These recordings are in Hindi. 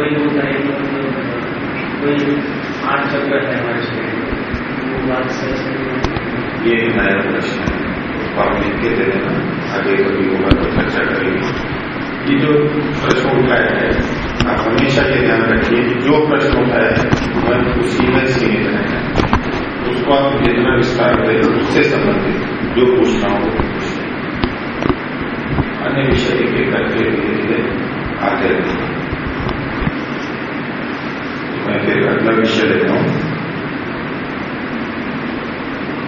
कोई है कोई आठ चक्कर है हमारे शरीर वो बात सही ये एक नया प्रश्न है। उसको आप लिख के दे देना आगे कभी होगा तो चर्चा करेंगे। ये जो प्रश्न उठाया है, आप हमेशा ये ध्यान रखिए कि जो प्रश्न उठाया है वह उसी में सीमित है। उसको आप जितना विस्तार करें, उससे संबंधित जो पूछना हो अन्य विषय के करके धीरे धीरे आते रहते मैं फिर अगला विषय लेता हूँ।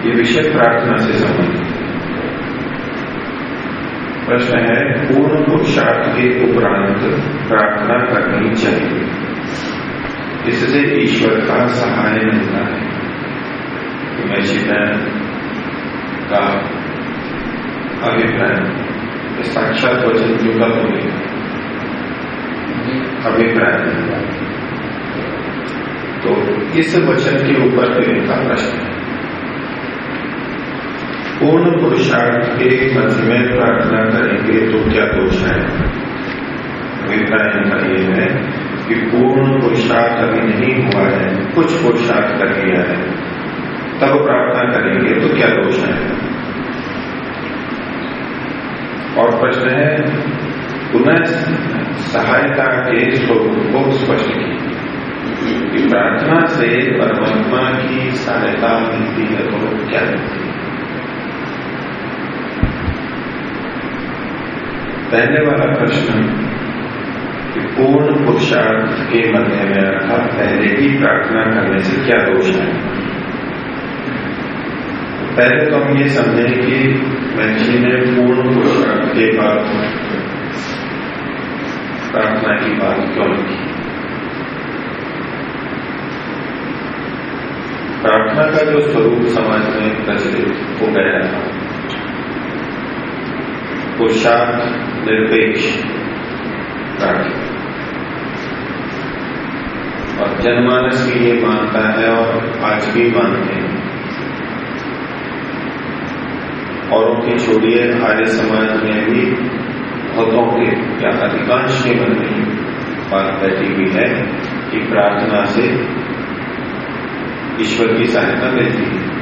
ये विषय प्रार्थना से संबंधित प्रश्न है पूर्ण पुरुषार्थ के उपरांत प्रार्थना करनी चाहिए। इससे ईश्वर का सहाय मिलता है। तो मैं शिवैन का अभिप्राय साक्षात वचन जुड़ा तो नहीं अभिप्राय। तो इस वचन के ऊपर फिर इनका प्रश्न। पूर्ण पुरुषार्थ के मध्य में प्रार्थना करेंगे तो क्या दोष है? अभिप्राय इनका ये है कि पूर्ण पुरुषार्थ अभी नहीं हुआ है, कुछ पुरुषार्थ कर लिया है। तब प्रार्थना करेंगे तो क्या दोष है? और प्रश्न है, पुनः सहायता के स्वरूप को स्पष्ट किया कि प्रार्थना से परमात्मा की सहायता मिलती है तो क्या मिलती है पहले वाला प्रश्न पूर्ण पुरुषार्थ के मध्य में रखा पहले ही प्रार्थना करने से क्या दोष है? पहले तो हम ये समझें कि महर्षि ने पूर्ण पुरुषार्थ के बाद प्रार्थना की बात क्यों की? प्रार्थना का जो स्वरूप समाज में प्रचलित हो गया था पुरुषार्थ निरपेक्ष प्रार्थना। और जनमानस भी ये मानता है और आज भी मानते हैं। औरों की छोड़िए, आर्य समाज में भी बहुतों के या अधिकांश के मन में बात बैठी हुई है कि प्रार्थना से ईश्वर की सहायता मिलती है।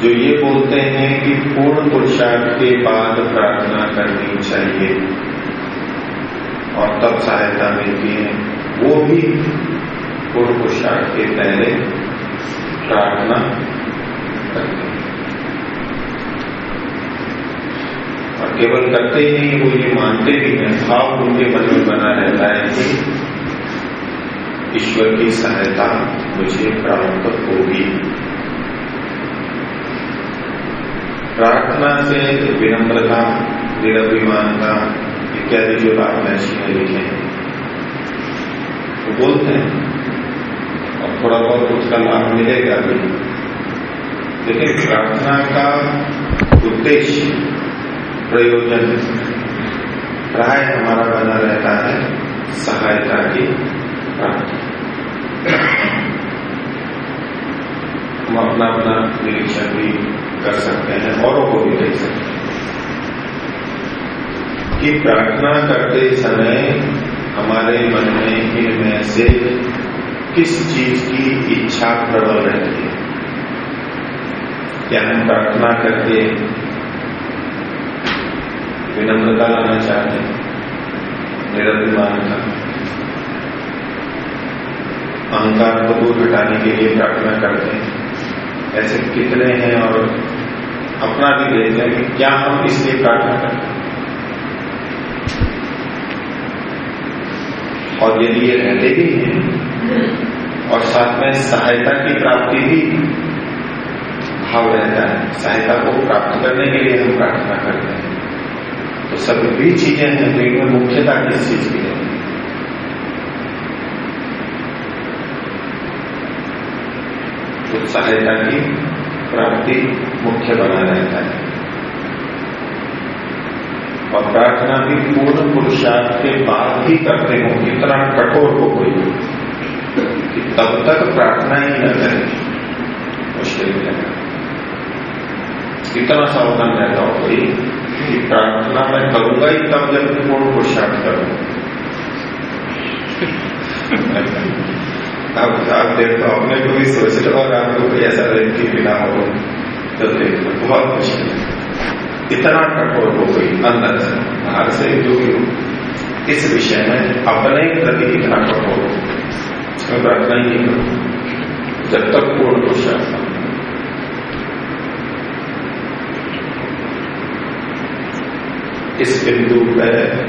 जो ये बोलते हैं कि पूर्ण पुरुषार्थ के बाद प्रार्थना करनी चाहिए और तब सहायता मिलती है, वो भी पूर्ण पुरुषार्थ के पहले प्रार्थना करते हैं। और केवल करते ही नहीं, वो ये मानते भी हैं, भाव उनके मन में बना रहता है कि ईश्वर की सहायता मुझे प्राप्त होगी। प्रार्थना से विनम्रता, निरभिमानता इत्यादि जो लाभ महर्षि ने लिखे हैं तो बोलते हैं। और थोड़ा बहुत उसका लाभ मिलेगा भी। लेकिन प्रार्थना का उद्देश्य प्रयोजन प्राय हमारा बना रहता है सहायता की। हम अपना अपना निरीक्षण भी कर सकते हैं औरों को भी देख सकते हैं कि प्रार्थना करते समय हमारे मन में इनमें से किस चीज़ की इच्छा प्रबल रहती है? क्या हम प्रार्थना करके विनम्रता लाना चाहते हैं? निरभिमानता अहंकार को दूर हटाने के लिए प्रार्थना करते हैं। ऐसे कितने हैं और अपना भी देखते हैं कि क्या हम इसलिए प्रार्थना करते हैं। और यदि ये रहते भी हैं, और साथ में सहायता की प्राप्ति भी भाव रहता है, सहायता को प्राप्त करने के लिए हम प्रार्थना करते हैं। तो सभी चीज़ें हैं तो इनमें मुख्यता किस चीज़ की है तो सहायता की प्राप्ति मुख्य बना रहता है। और प्रार्थना भी पूर्ण पुरुषार्थ के बाद ही करते हो इतना कठोर हो कोई कि तब तक प्रार्थना ही न करे मुश्किल इतना सावधान रहता हो कोई कि प्रार्थना मैं करूँगा ही तब जब पूर्ण पुरुषार्थ करूँगा आप आप देखो अपने को भी सोच लो और आपको कोई ऐसा व्यक्ति मिला हो तो देखो बहुत मुश्किल इतना कठोर हो गई अंदर से, बाहर से जो भी इस विषय में अपने प्रति इतना कठोर हो प्रार्थना ही नहीं करूँ। जब तक पूर्ण पुरुषार्थ इस बिंदु पर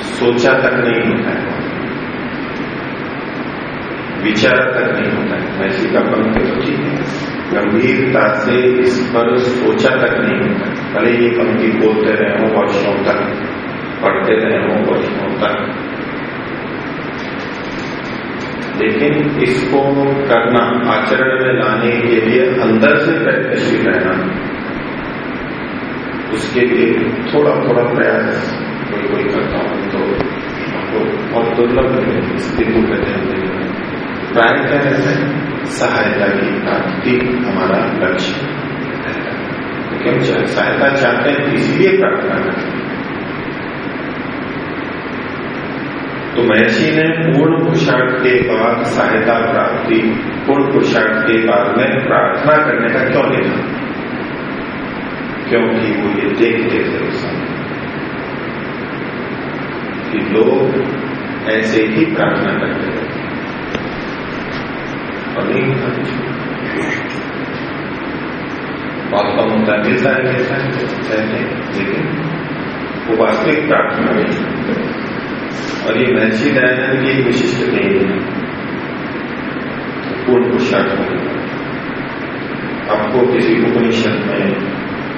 सोचा तक नहीं होता है। विचार तक नहीं होता है। वैसी का पंक्ति तो ठीक है। गंभीरता से इस पर सोचा तक नहीं होता है। भले ये पंक्ति बोलते रहे हो वर्षों तक, पढ़ते रहे हो वर्षों तक। लेकिन इसको करना, आचरण में लाने के लिए अंदर से प्रयत्नशील रहना, उसके लिए थोड़ा थोड़ा प्रयास कोई कोई करता हूँ तो बहुत दुर्लभ स्थिति का ध्यान देना है सहायता की प्राप्ति हमारा लक्ष्य है। सहायता चाहते हैं, इसलिए प्रार्थना करते तो महर्षि ने पूर्ण पुरुषार्थ के बाद सहायता प्राप्ति, पूर्ण पुरुषार्थ के बाद में प्रार्थना करने का क्यों लिखा क्योंकि वो ये देखते थे उस समय कि लोग ऐसे ही प्रार्थना करते थे। बहुत कम होता है मिलता है मिलता है कहते लेकिन वो वास्तविक प्रार्थना नहीं और ये महर्षि दयानंद की विशिष्ट नहीं है। पूर्ण पुरुषार्थ आपको किसी उपनिषद में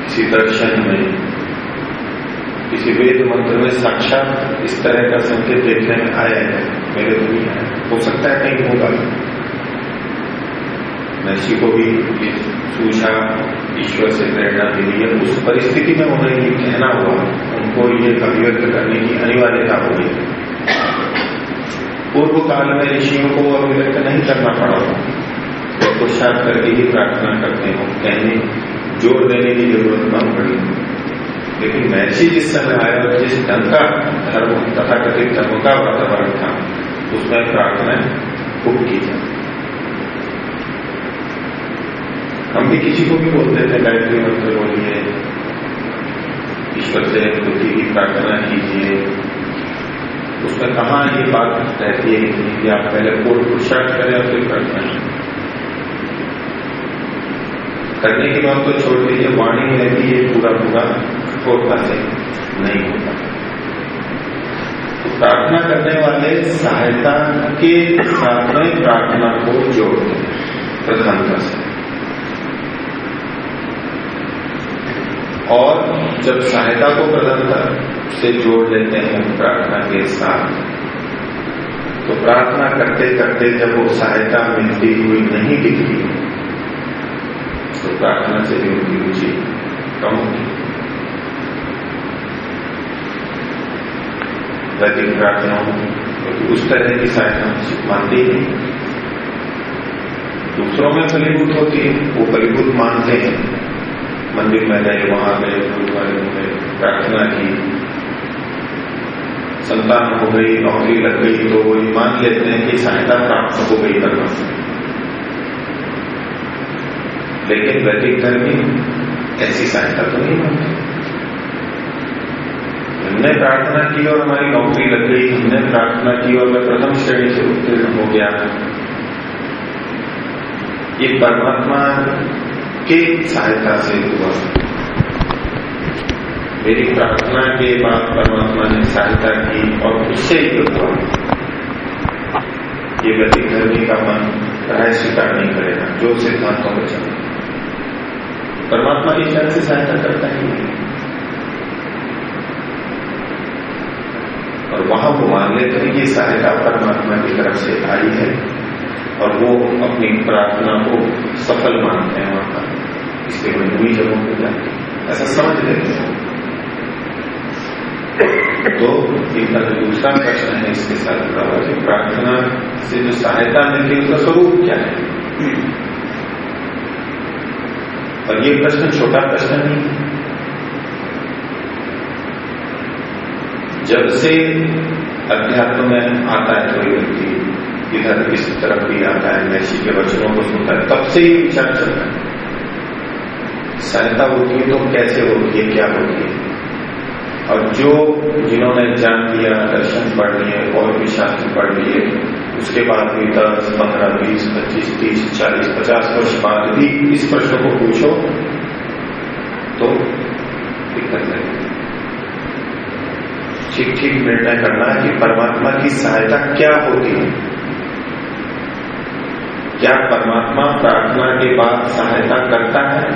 किसी दर्शन में किसी वेद मंत्र में साक्षात इस तरह का संकेत देखने में आया है? मेरे आया हो सकता है कहीं होगा। महर्षि को भी सूझा ईश्वर से प्रेरणा मिली है। उस परिस्थिति में उन्हें ये कहना हुआ, उनको ये अभिव्यक्त करने की अनिवार्यता हो गई पूर्व काल में ऋषियों को अभिव्यक्त नहीं करना पड़ा। वो पुरुषार्थ करके ही प्रार्थना करते हो, कहने, ज़ोर देने की ज़रूरत न पड़ी। लेकिन महर्षि जिस समय आया और जिस ढंग का धर्म तथा कथित धर्म का वातावरण था, उसमें प्रार्थना खूब की जाए हम भी किसी को भी बोलते थे गायत्री मंत्र बोलिए ईश्वर से बुद्धि की प्रार्थना कीजिए। उसमें कहा, ये बात रहती है कि आप पहले पूर्व पुरुषार्थ करें और फिर प्रार्थना करने के बाद तो छोड़ दीजिए, वाणी में रहती है, पूरा पूरा कठोरता से नहीं होता। तो प्रार्थना करने वाले सहायता के साथ में प्रार्थना को जोड़ते हैं प्रधानता से और जब सहायता को प्रधानता से जोड़ लेते हैं प्रार्थना के साथ तो प्रार्थना करते करते जब वो सहायता मिलती हुई नहीं दिखती तो प्रार्थना से भी उनकी रुचि कम होती। वैदिक प्रार्थनाओं क्योंकि उस तरह की सहायता मानती है दूसरों में फलीभूत होती है, वो फलीभूत मानते हैं। मंदिर में गए वहाँ गए गुरुद्वारे में गए प्रार्थना की। संतान हो गई, नौकरी लग गई तो वो मान लेते हैं कि सहायता प्राप्त हो गई करना लेकिन वैदिक धर्मी ऐसी सहायता तो नहीं मानते हमने प्रार्थना की और हमारी नौकरी लग गई, हमने प्रार्थना की और मैं प्रथम श्रेणी से उत्तीर्ण हो गया। ये परमात्मा के सहायता से हुआ। मेरी प्रार्थना के बाद परमात्मा ने सहायता की और उससे ही हुआ। ये गति धर्मी का मन राय स्वीकार नहीं करेगा, जो सिद्धांतों में चले। परमात्मा इस तरह से सहायता करता ही नहीं। और वहाँ वो मान लेते हैं कि सहायता परमात्मा की तरफ़ से आई है। और वो अपनी प्रार्थना को सफल मानते हैं वहाँ पर। इसके मजबूरी जगहों पर जाते ऐसा समझ लेते हैं? तो इनका जो दूसरा प्रश्न है इसके साथ जुड़ा हुआ प्रार्थना से जो सहायता मिलती है, उसका स्वरूप क्या है? और ये प्रश्न छोटा प्रश्न नहीं है। जब से अध्यात्म में आता है, कोई व्यक्ति इधर इस तरफ़ भी आता है महर्षि के वचनों को सुनता है। तब से ही विचार चलता है। सहायता होती है तो कैसे होती है, क्या होती है? और जो जिन्होंने जान लिया, दर्शन पढ़ लिए, और भी शास्त्र पढ़ लिए, उसके बाद भी दस, पंद्रह, बीस, पच्चीस, तीस, चालीस, पचास वर्ष बाद भी इस प्रश्न को पूछो तो दिक्कत नहीं। ठीक ठीक निर्णय करना है कि परमात्मा की सहायता क्या होती है। क्या परमात्मा प्रार्थना के बाद सहायता करता है?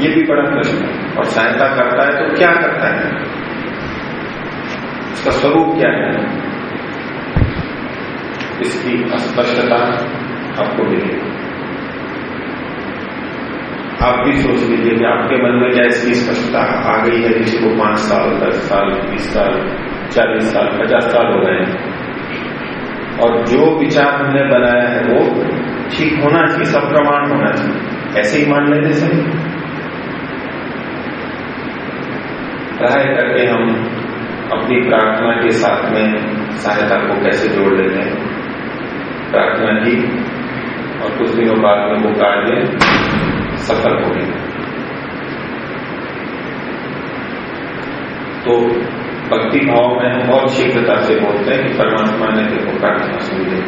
ये भी बड़ा प्रश्न है। और सहायता करता है तो क्या करता है? इसका स्वरूप क्या है? इसकी स्पष्टता आपको मिलेगी। आप भी सोच लीजिए कि आपके मन में क्या इसकी स्पष्टता आ गई है? किसी को पाँच साल, दस साल, बीस साल, चालीस साल, पचास साल हो गए और जो विचार हमने बनाया है, वो ठीक होना चाहिए, सब प्रमाण होना चाहिए। ऐसे ही मान लेते सही ट्राई करके हम अपनी प्रार्थना के साथ में सहायता को कैसे जोड़ लेते हैं। प्रार्थना की और कुछ दिनों बाद में वो कार्य सफल हो गए तो भक्ति भाव में बहुत शीघ्रता से बोलते हैं कि परमात्मा ने देखो प्रार्थना सुन ली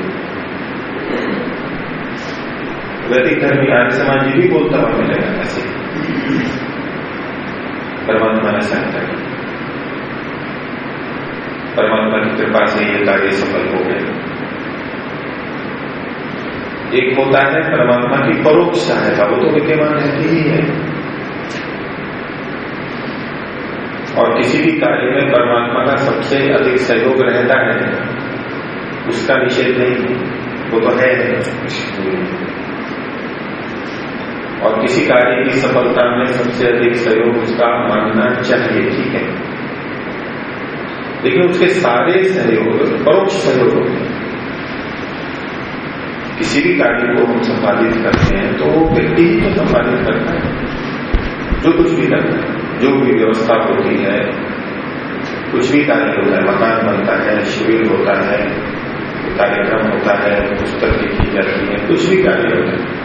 वैदिक धर्म आर्य समाज भी बोलता हुआ मिलेगा ऐसे। परमात्मा ने सहायता की परमात्मा की कृपा से ये कार्य सफल हो गए एक होता है परमात्मा की परोक्ष सहायता, वो तो विद्यमान रहती ही है। और किसी भी कार्य में परमात्मा का सबसे अधिक सहयोग रहता है, उसका निषेध नहीं, वो तो है और किसी कार्य की सफलता में सबसे अधिक सहयोग उसका मानना चाहिए, ठीक है? लेकिन उसके सारे सहयोग, परोक्ष सहयोग होते हैं। किसी भी कार्य को हम संपादित करते हैं तो वो व्यक्ति ही तो संपादित करता है, जो कुछ भी करता है। जो भी व्यवस्था होती है, कुछ भी कार्य होता है, मकान बनता है, शिविर होता है, कार्यक्रम होता है, पुस्तक लिखी जाती है, कुछ भी कार्य होता है।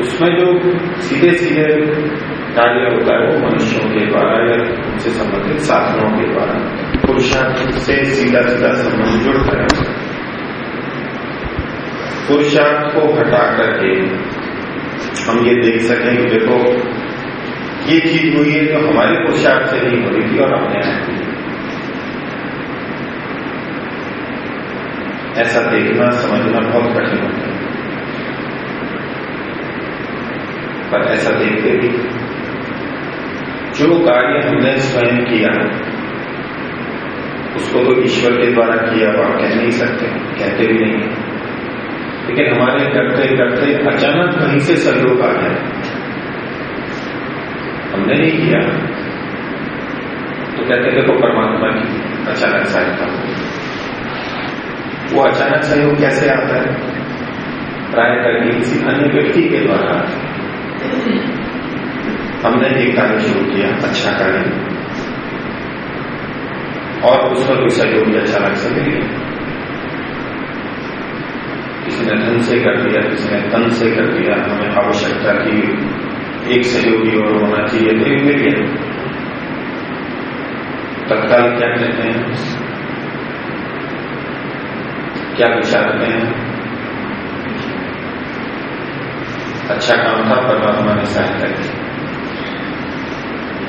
उसमें जो सीधे सीधे कार्य होता है, वो मनुष्यों के द्वारा या उनसे संबंधित साधनों के द्वारा, पुरुषार्थ से सीधा सीधा संबंध जुड़ता है। पुरुषार्थ को हटा करके हम ये देख सकें कि देखो ये चीज़ हुई है तो हमारे पुरुषार्थ से नहीं हो रही थी और आप ऐसा देखना, समझना बहुत कठिन होता है। पर ऐसा देखते भी जो कार्य हमने स्वयं किया, उसको तो ईश्वर के द्वारा किया आप कह नहीं सकते, कहते भी नहीं। लेकिन हमारे करते करते अचानक कहीं से सहयोग आ गया हमने नहीं किया। तो कहते देखो, परमात्मा की अचानक सहायता वो अचानक सहयोग कैसे आता है? प्राय करके किसी अन्य व्यक्ति के द्वारा। हमने एक कार्य शुरू किया अच्छा कार्य और उस पर कोई सहयोग अचानक से मिल गया। किसी ने धन से कर दिया, किसी ने तन से कर दिया, हमें आवश्यकता की एक सहयोगी और होना चाहिए। तो एक तत्काल क्या कहते हैं? क्या विचारते हैं? अच्छा काम था, परमात्मा ने सहायता की।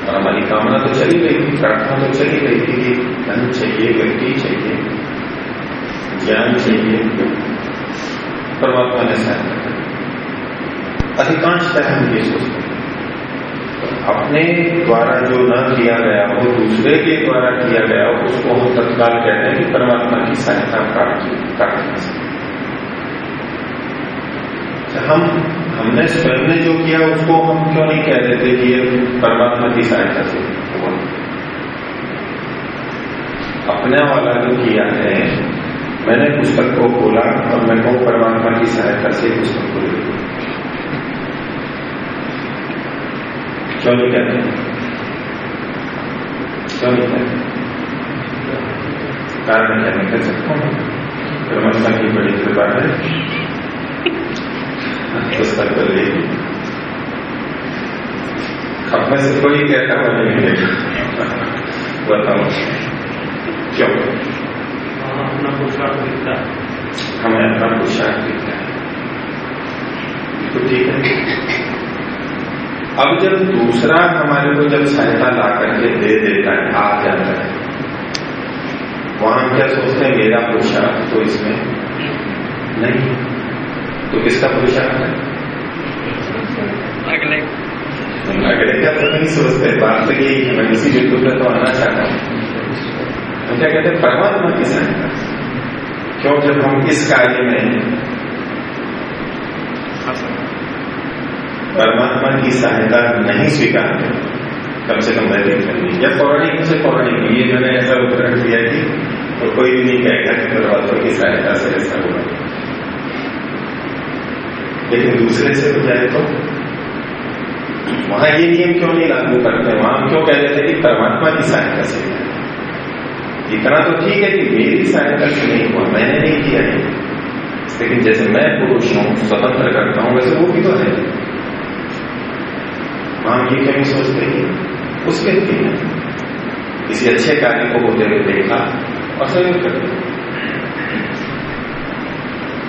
और हमारी कामना तो चली गई थी, प्रार्थना तो चली गई थी कि धन चाहिए, व्यक्ति चाहिए, ज्ञान चाहिए, परमात्मा ने सहायता की। अधिकांश तरह हम ये सोचते हैं। अपने द्वारा जो न किया गया हो, दूसरे के द्वारा किया गया हो, उसको हम तत्काल कहते हैं कि परमात्मा की सहायता प्राप्त प्राप्त कर हम, हमने स्वयं ने जो किया, उसको हम क्यों नहीं कह देते कि ये परमात्मा की सहायता से अपने वाला जो किया है, मैंने पुस्तक को खोला और मैं कहूँ, परमात्मा की सहायता से पुस्तक को लिखा नहीं कहते कारण क्या कह सकता हूँ? परमात्मा की बड़ी कृपा है। पुस्तक तो ले अपने से कोई कहता हुआ नहीं मिलेगा बताओ। क्यों? अपना पुरुषार्थ दिखता है। हमें अपना पुरुषार्थ दिखता है। तो ठीक है। अब जब दूसरा हमारे को जब सहायता ला करके दे देता है आ जाता है वहाँ क्या सोचते हैं मेरा पुरुषार्थ तो इसमें नहीं। तो किसका पुरुषार्थ है? अगले। अगले क्या तो नहीं सोचते बात तो यही है मैं इसी बिल्कुल में तो आना चाहता हूँ। हम क्या कहते हैं परमात्मा की सहायता। क्यों? जब हम इस कार्य में परमात्मा की सहायता नहीं स्वीकारते कम से कम वैदिक करनी या पौराणिक से पौराणिक ये मैंने ऐसा उदाहरण दिया कि तो कोई भी नहीं कहेगा कि परमात्मा की सहायता से ऐसा हुआ। लेकिन दूसरे से हो जाए तो? वहाँ ये नियम क्यों नहीं लागू करते? वहाँ हम क्यों कह थे कि परमात्मा की सहायता से? इतना तो ठीक है कि मेरी सहायता से नहीं हुआ, मैंने नहीं किया है। लेकिन जैसे मैं पुरुष हूँ, स्वतंत्र करता हूँ, वैसे वो भी तो है। हम ये कहीं सोचते ही उसके लिए किसी अच्छे कार्य को होते हुए देखा और सहयोग कर दिया।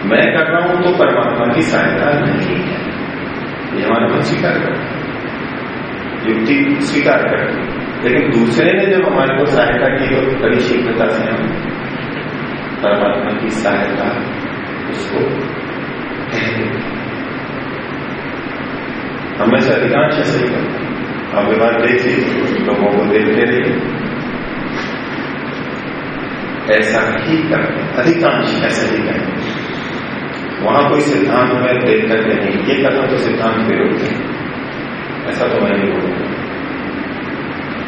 मैं कर रहा हूँ तो परमात्मा की सहायता नहीं है। ये हमारा मन स्वीकार करता युक्ति स्वीकार करती लेकिन दूसरे ने जब हमारे को सहायता की तो बड़ी शीघ्रता से हम परमात्मा की सहायता उसको कहते हमें से अधिकांश ऐसे ही करते आप ये बात देख लीजिए लोगों को देखते रहिए ऐसा ही करते अधिकांश ऐसा ही करते वहाँ कोई सिद्धांत में देख करके नहीं, ये कथन तो सिद्धांत विरोध है। ऐसा तो मैं नहीं बोलूँगा।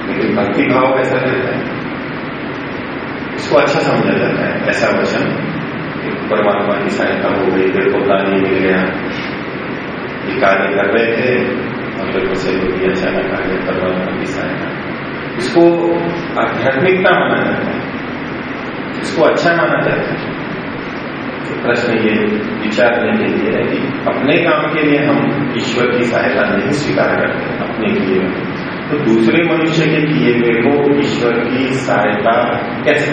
लेकिन भक्ति भाव ऐसा रहता है? इसको अच्छा समझा जाता है। ऐसा वचन परमात्मा की सहायता हो गई, फिर देखो दानी मिल गया। ये कार्य कर रहे थे और फिर उसे योगी अचानक आगे परमात्मा की सहायता इसको आध्यात्मिकता माना जाता है। इसको अच्छा माना जाता है। तो प्रश्न ये विचारने के लिए है कि अपने काम के लिए हम ईश्वर की सहायता नहीं स्वीकार करते, अपने किए तो दूसरे मनुष्य के किए हुए को ईश्वर की सहायता कैसे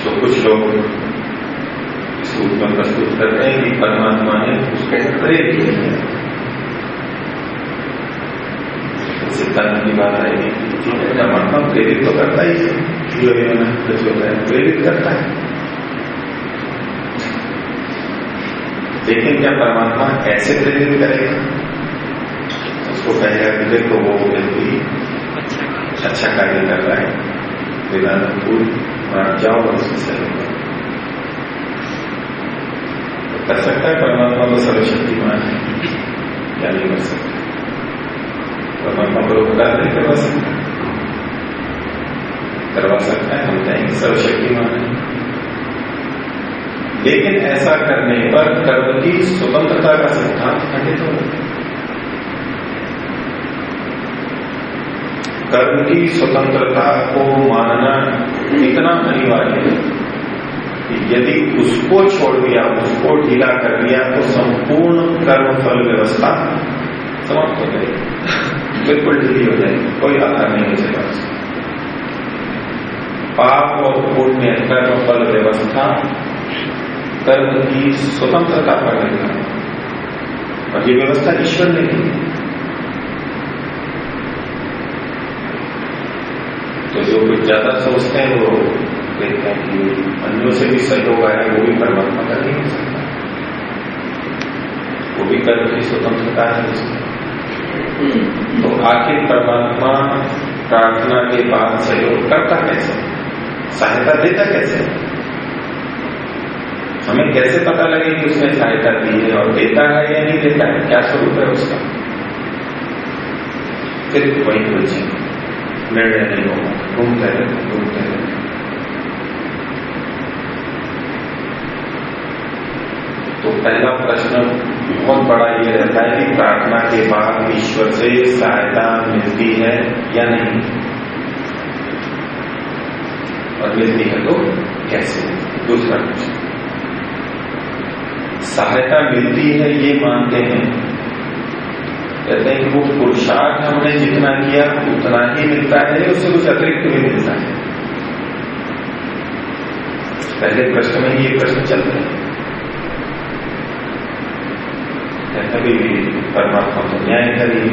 तो कुछ लोग रूप में प्रस्तुत करते हैं कि परमात्मा ने उसको प्रेरित किया सिद्धांत की बात आएगी परमात्मा प्रेरित तो करता ही है। प्रेरित करता है। लेकिन क्या परमात्मा ऐसे प्रेरित करेगा? उसको कहेगा कि देखो वो व्यक्ति अच्छा कार्य कर रहा है। वेदांत पूर्ण जाओ और उसकी सहयोग कर सकता है, परमात्मा तो सर्वशक्तिमान है। क्या नहीं कर सकता? परमात्मा को उपकार नहीं करवा सकता करवा सकता है, हम कहेंगे सर्वशक्तिमान है। लेकिन ऐसा करने पर कर्म की स्वतंत्रता का सिद्धांत खंडित हो। कर्म की स्वतंत्रता को मानना इतना अनिवार्य है यदि उसको छोड़ दिया, उसको ढीला कर दिया तो संपूर्ण कर्म फल व्यवस्था समाप्त हो जाएगी। बिल्कुल ढीली हो जाएगी, कोई आधार नहीं बचेगा पाप और पुण्य कर्म फल व्यवस्था, कर्म की स्वतंत्रता पर निर्भर और ये व्यवस्था ईश्वर ने की तो जो कुछ ज़्यादा सोचते हैं वो देखते हैं कि अन्यों से भी सहयोग आया वो भी परमात्मा का नहीं हो सकता। वो भी कर्म की स्वतंत्रता है उसमें तो आखिर परमात्मा प्रार्थना के बाद सहयोग करता कैसे? सहायता देता कैसे? हमें कैसे पता लगे कि उसने सहायता दी है और देता है या नहीं देता है? क्या स्वरूप है उसका? फिर वही पूछे निर्णय नहीं होगा। घूमते रहते घूमते रहते पहला प्रश्न बहुत बड़ा ये रहता है कि प्रार्थना के बाद ईश्वर से सहायता मिलती है या नहीं? और मिलती है तो कैसे? दूसरा प्रश्न। सहायता मिलती है ये मानते हैं। कहते हैं कि वो पुरुषार्थ हमने जितना किया, उतना ही मिलता है, उससे कुछ अतिरिक्त भी मिलता है। पहले प्रश्न में ये प्रश्न चलते हैं। कभी भी परमात्मा को न्याय करी।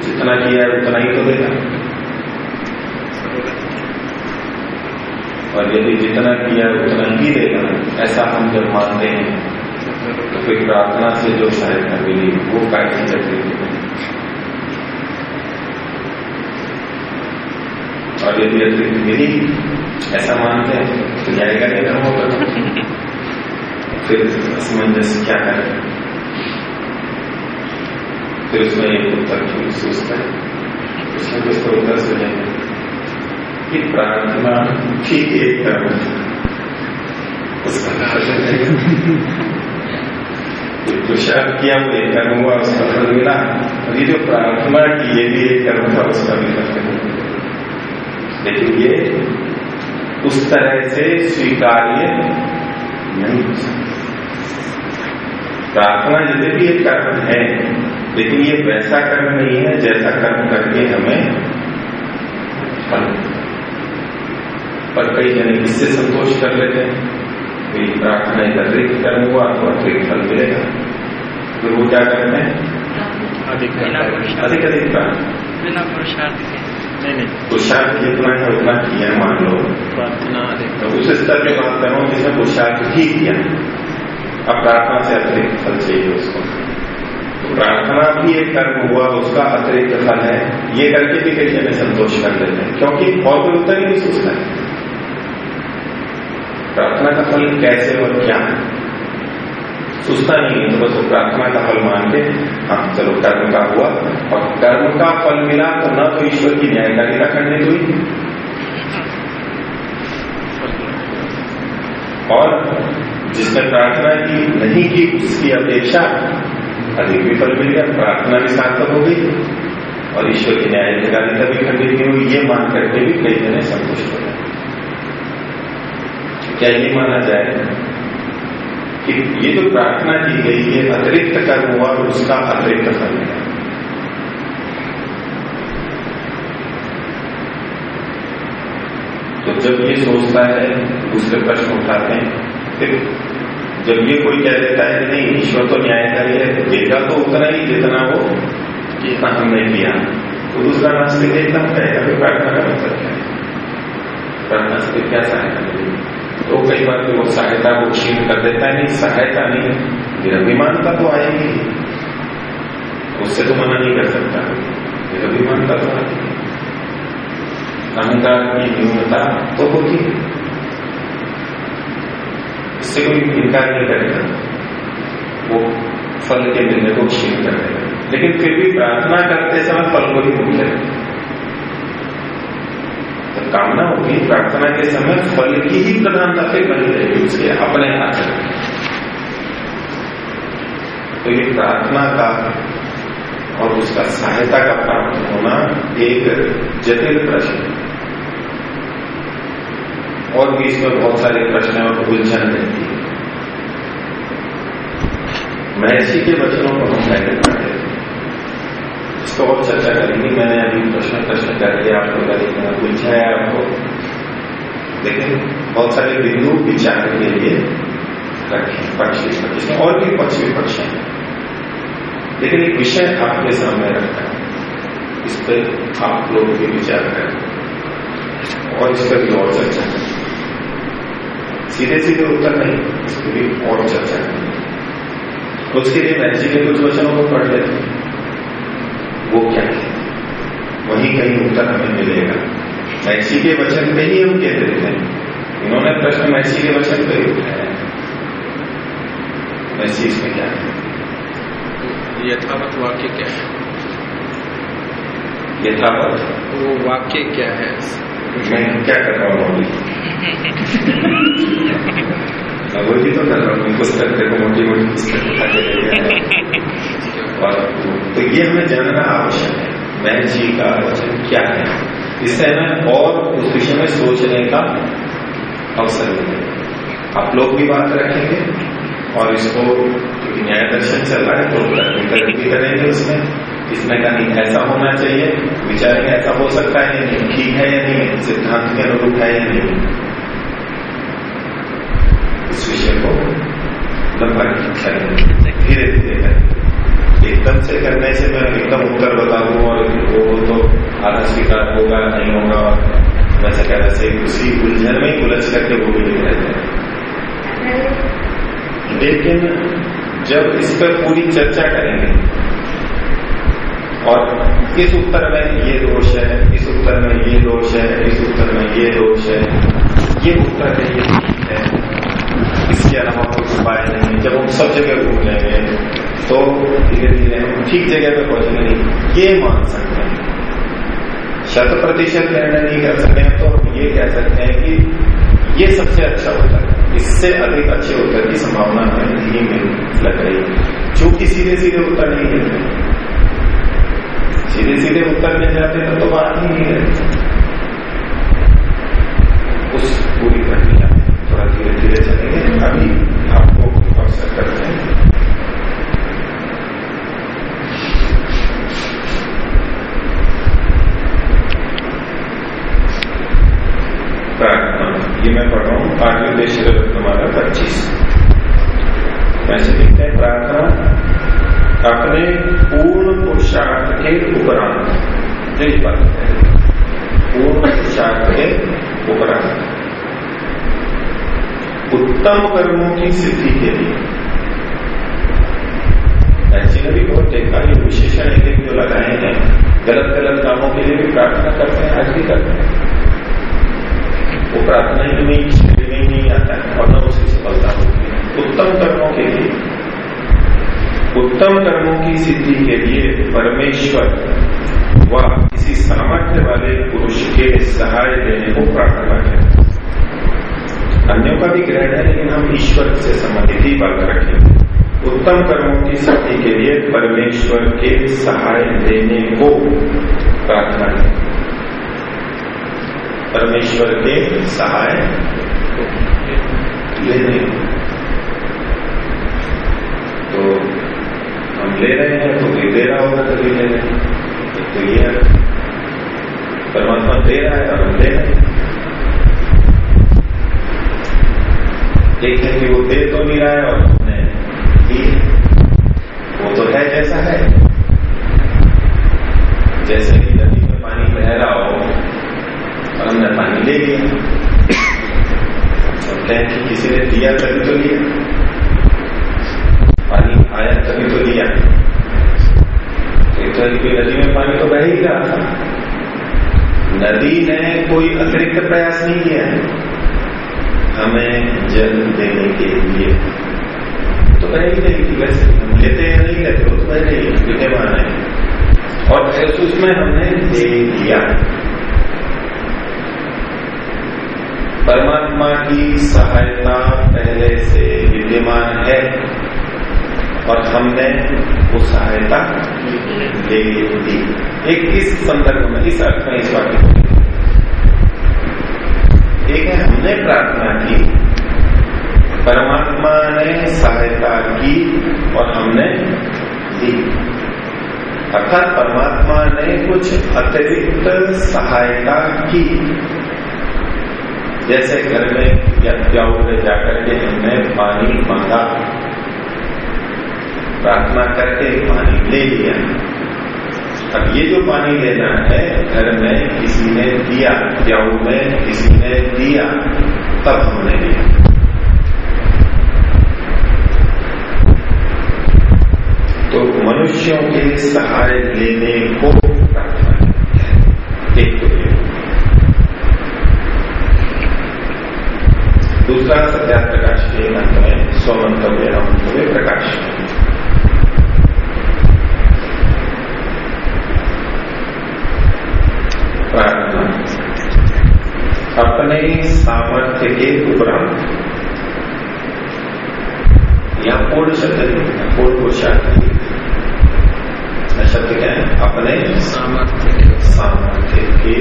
जितना किया है, उतना ही तो देगा। और यदि जितना किया उतना ही देगा। ऐसा हम जब मानते हैं तो फिर प्रार्थना से जो सहायता मिली, वो कार्य करते और यदि अतिरिक्त मिली, ऐसा मानते हैं तो न्याय का निधन होगा। फिर असमंजस क्या करें? फिर उसमें एक उत्तर क्यों सोचता है। उसमें कुछ तो उत्तर सुनेंगे कि प्रार्थना ही एक कर्म उसका पुरुषार्थ किया वो एक कर्म हुआ, उसका फल मिला। और ये जो प्रार्थना की ये भी एक कर्म था उसका भी फल मिला लेकिन ये उस तरह से स्वीकार्य नहीं हो सकता। प्रार्थना यदि एक कर्म है लेकिन ये वैसा कर्म नहीं है जैसा कर्म करके हमें फल पर कई जने इससे संतोष कर लेते हैं। कि प्रार्थना एक अतिरिक्त कर्म हुआ तो अतिरिक्त फल मिलेगा। फिर वो क्या करते हैं? अधिक अधिक अधिक बिना पुरुषार्थ के। नहीं नहीं। पुरुषार्थ जितना है उतना किया मान लो। प्रार्थना तो उस स्तर के बात कर रहा हूँ जिसने पुरुषार्थ ही किया। अब प्रार्थना से अतिरिक्त फल चाहिए उसको। तो प्रार्थना भी एक कर्म हुआ, उसका अतिरिक्त फल है। ये करके भी कई हमें संतोष कर देते हैं, क्योंकि और कोई उत्तर ही नहीं सोचता है। प्रार्थना का फल कैसे और क्या? है सोचता नहीं है तो बस वो प्रार्थना का फल मान के हाँ चलो, कर्म का हुआ। और कर्म का फल मिला तो न तो ईश्वर की न्यायकारिता खंडित हुई। और जिसने प्रार्थना की नहीं की उसकी अपेक्षा अधिक भी फल मिल गया प्रार्थना भी सार्थक हो गई। और ईश्वर की न्यायकारिता भी खंडित नहीं हुई, ये मान करके भी कई जने संतुष्ट हो गए। क्या ये माना जाए कि ये जो तो प्रार्थना की गई, ये अतिरिक्त कर्म हुआ और उसका अतिरिक्त फल है तो जब ये सोचता है, दूसरे प्रश्न उठाते हैं, फिर जब ये कोई कह देता है कि नहीं, ईश्वर तो न्यायकारी है देगा तो उतना ही जितना वो जितना हमने किया। तो दूसरा नास्तिक एकदम कहेगा कि प्रार्थना का मतलब क्या है? प्रार्थना से क्या सहायता तो कई बार वो सहायता को क्षीण कर देता है, नहीं, सहायता नहीं निरभिमानता तो आएगी। उससे तो मना नहीं कर सकता। निरभिमानता तो आएगी। अहंकार की न्यूनता तो होती है। इससे कोई इनकार नहीं करेगा वो फल के मिलने को क्षीण कर देगा लेकिन फिर भी प्रार्थना करते समय फल को ही भूल जाएगा कामना होगी प्रार्थना के समय फल की ही प्रधानता फिर बनी रहेगी उसके अपने आचरण तो ये प्रार्थना का और उसका सहायता का प्राप्त होना एक जटिल प्रश्न है। और भी इसमें बहुत सारे प्रश्न और उलझन रहती है। महर्षि के वचनों को हम पहले इसको और चर्चा करेंगे। मैंने अभी प्रश्न प्रश्न करके आपको करेंगे है आपको। लेकिन बहुत सारे बिंदु विचार के लिए रखे। पक्ष विपक्ष और भी पक्ष विपक्ष है। लेकिन एक विषय आपके सामने रखा है। इस पर आप लोग भी विचार करें। और इस पर भी और चर्चा करें। सीधे सीधे उत्तर नहीं इस पर भी और चर्चा करें उसके लिए महर्षि के कुछ वचनों को पढ़ लेते हैं वो क्या है? वही कहीं उत्तर हमें मिलेगा। महर्षि के वचन पे ही हम केंद्रित हैं। इन्होंने प्रश्न महर्षि के वचन पे ही उठाया मैसी इसमें क्या है? यथावत वाक्य क्या है? यथावत? वो वाक्य क्या है? मैं क्या कर रहा हूँ? वही तो कर रहा हूँ पुस्तक देखो मोटी मोटी पुस्तक उठा के और तो ये हमें जानना आवश्यक है मैं जी का वचन क्या है इससे हमें और उस विषय में सोचने का अवसर मिलेगा आप लोग भी बात रखेंगे और इसको न्याय दर्शन चल रहा है तो करेंगे उसमें इसमें कहीं ऐसा होना चाहिए। विचारेंगे ऐसा हो सकता है या नहीं ठीक है या नहीं सिद्धांत के अनुरूप है या नहीं। इस विषय को लंबा करेंगे धीरे धीरे करेंगे एकदम से करने से मैं एकदम उत्तर बता दूँ और वो तो आधा स्वीकार होगा नहीं होगा वैसे कह वैसे उसी उलझन में ही उलझ करके वो भी रहते लेकिन जब इस पर पूरी चर्चा करेंगे और इस उत्तर में ये दोष है इस उत्तर में ये दोष है इस उत्तर में ये दोष है? ये उत्तर है, ये ठीक है। इसके अलावा कुछ उपाय नहीं जब हम सब जगह घूम लेंगे तो धीरे धीरे हम ठीक जगह पे पहुँचेंगे। ये मान सकते हैं। शत प्रतिशत निर्णय नहीं कर सकते हैं तो हम ये कह सकते हैं कि ये सबसे अच्छा उत्तर है। इससे अधिक अच्छे उत्तर की संभावना हमें नहीं मिल लग रही चूँकि सीधे सीधे उत्तर नहीं मिल रहे सीधे सीधे उत्तर मिल जाते हैं तो बात ही नहीं रहती। उस पूरी प्रक्रिया थोड़ा धीरे धीरे चलेंगे। अभी आपको अवसर करते हैं। ये मैं पढ़ रहा हूँ। आठवें देश रत्नमाला पच्चीस। ऐसे लिखते हैं, प्रार्थना। अपने पूर्ण पुरुषार्थ के उपरांत। जो बात है। पूर्ण पुरुषार्थ के उपरांत। उत्तम कर्मों की सिद्धि के लिए। ऐसे भी बहुत देखा ये विशेषण एक जो लगाए हैं। गलत गलत कामों के लिए भी प्रार्थना करते हैं, आज भी करते हैं। वो प्रार्थना ही नहीं ही नहीं आता है, और न उसकी सफलता होती है। उत्तम कर्मों के लिए। उत्तम कर्मों की सिद्धि के लिए परमेश्वर व किसी सामर्थ्य वाले पुरुष के सहाय देने को प्रार्थना करें अन्यों का भी ग्रहण है, लेकिन हम ईश्वर से संबंधित ही बात रखें। उत्तम कर्मों की सिद्धि के लिए परमेश्वर के सहाय देने को प्रार्थना करें परमेश्वर के सहाय लेने। तो हम ले रहे हैं तो कोई दे रहा होगा तभी ले रहे हैं। तो ये परमात्मा दे रहा है और हम ले रहे हैं। है कि वो दे तो नहीं रहा है और हमने दी वो तो है जैसा है। जैसे कि नदी में पानी बह रहा हो, और हमने पानी ले लिया। और कहें कि किसी ने दिया, तभी तो लिया। आया, तभी तो लिया तो कोई नदी में पानी तो बह ही था। नदी ने कोई अतिरिक्त प्रयास नहीं किया। हमें जल देने के लिए। तो बह ही नहीं वैसे हम लेते हैं, नहीं लेते तो बह रही है विद्यमान है। और उसमें हमने दे दिया। परमात्मा की सहायता पहले से विद्यमान है। और हमने वो सहायता ले ली एक इस संदर्भ में, इस अर्थ में इस वाक्य को एक है, हमने प्रार्थना की, परमात्मा ने सहायता की और हमने दी। अर्थात परमात्मा ने कुछ अतिरिक्त सहायता की। जैसे घर में या में जाकर के हमने पानी मांगा। प्रार्थना करके पानी ले लिया। अब ये जो पानी लेना है घर में, किसी ने दिया, प्याऊ में किसी ने दिया, तब हमने लिया। तो मनुष्यों के सहारे लेने को प्रार्थना एक तो दूसरा सत्या प्रकाश के मंत्र में स्वमंतव्य हुए प्रकाश प्रार्थना अपने सामर्थ्य के उपरांत यहाँ पूर्ण शब्द नहीं पूर्ण पुरुषार्थ शब्द क्या है? अपने सामर्थ्य सामर्थ्य के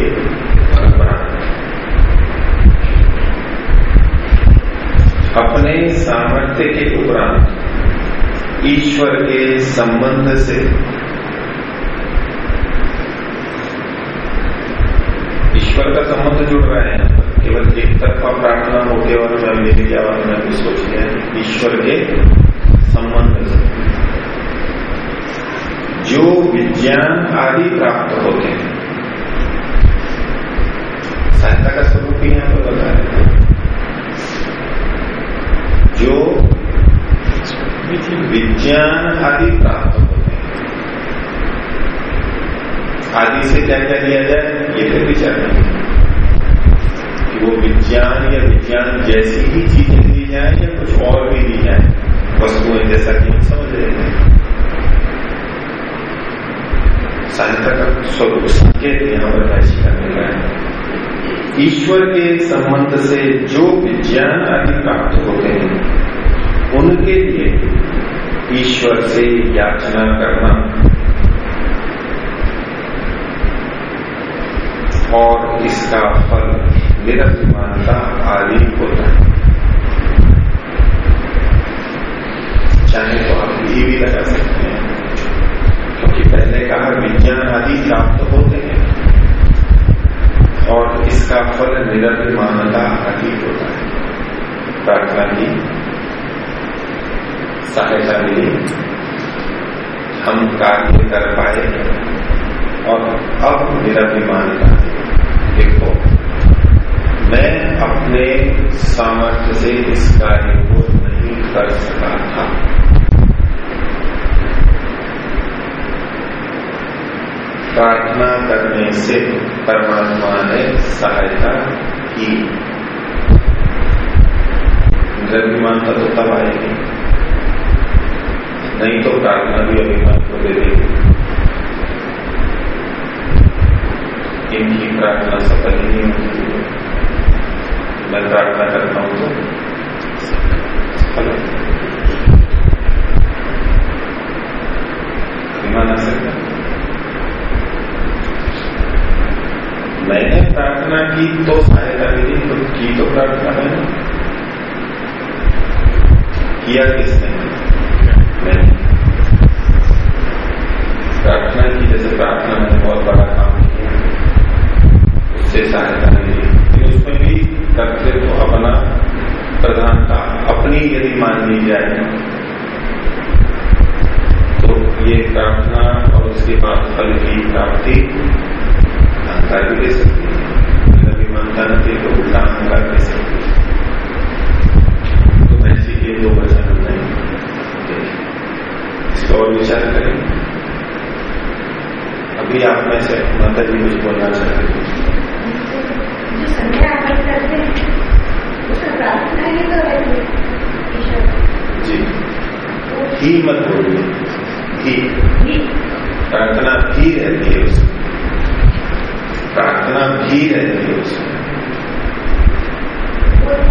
उपरांत। अपने सामर्थ्य के उपरांत ईश्वर के संबंध से ईश्वर का संबंध जुड़ रहा है। केवल एक तरफा प्रार्थना हो केवल मैं मेरी क्या मैं भी सोच लिया ईश्वर के संबंध से। जो विज्ञान आदि प्राप्त होते हैं। सहायता का स्वरूप ही यहाँ पर बताया जो विज्ञान आदि प्राप्त होते हैं। आदि से क्या क्या लिया जाए, ये फिर विचार नहीं। वो विज्ञान या विज्ञान जैसी ही चीज़ें दी जाए या कुछ और भी दी जाए वस्तुएँ जैसा कि हम समझ रहे हैं। सहायता का स्वरूप संकेत यहाँ पर करने का है। ईश्वर के संबंध से जो विज्ञान आदि प्राप्त होते हैं, उनके लिए ईश्वर से याचना करना और इसका फल निरभिमानता आदि होता है। चाहे तो आप ये भी लगा सकते हैं, क्योंकि पहले कहा विज्ञान आदि प्राप्त तो होते हैं। और इसका फल निरभिमानता आदि होता है। प्रार्थना की सहायता मिली, हम कार्य कर पाए और अब निरभिमानता देखो मैं अपने सामर्थ्य से इस कार्य को नहीं कर सका था। प्रार्थना करने से परमात्मा ने सहायता की। निर्भिमानता तो तब आएगी। नहीं तो प्रार्थना भी अभिमान को दे देगी इनकी प्रार्थना सफल ही नहीं होती मैं प्रार्थना करता हूँ तो। सफल सकता। मैंने प्रार्थना की तो सहायता मिली तो की तो प्रार्थना मैंने किया किसने? मैंने। प्रार्थना की, जैसे प्रार्थना मैंने बहुत बड़ा काम किया। उससे सहायता मिली। उसमें भी कर्तृत्व तो अपना प्रधानता अपनी यदि मान ली जाए तो ये प्रार्थना और उसके बाद फल की प्राप्ति अहंकार भी दे सकती है। अभिमानता नहीं तो उल्टा अहंकार दे सकती है। तो ऐसी ये दो वचन हमने इसका और विचार करें। अभी आप में से माता जी कुछ बोलना चाहते जो। संध्या आप करते हैं प्रार्थना ही तो है ही मत बोलिए। ही प्रार्थना भी रहती है उसमें। प्रार्थना भी रहती है उसमें।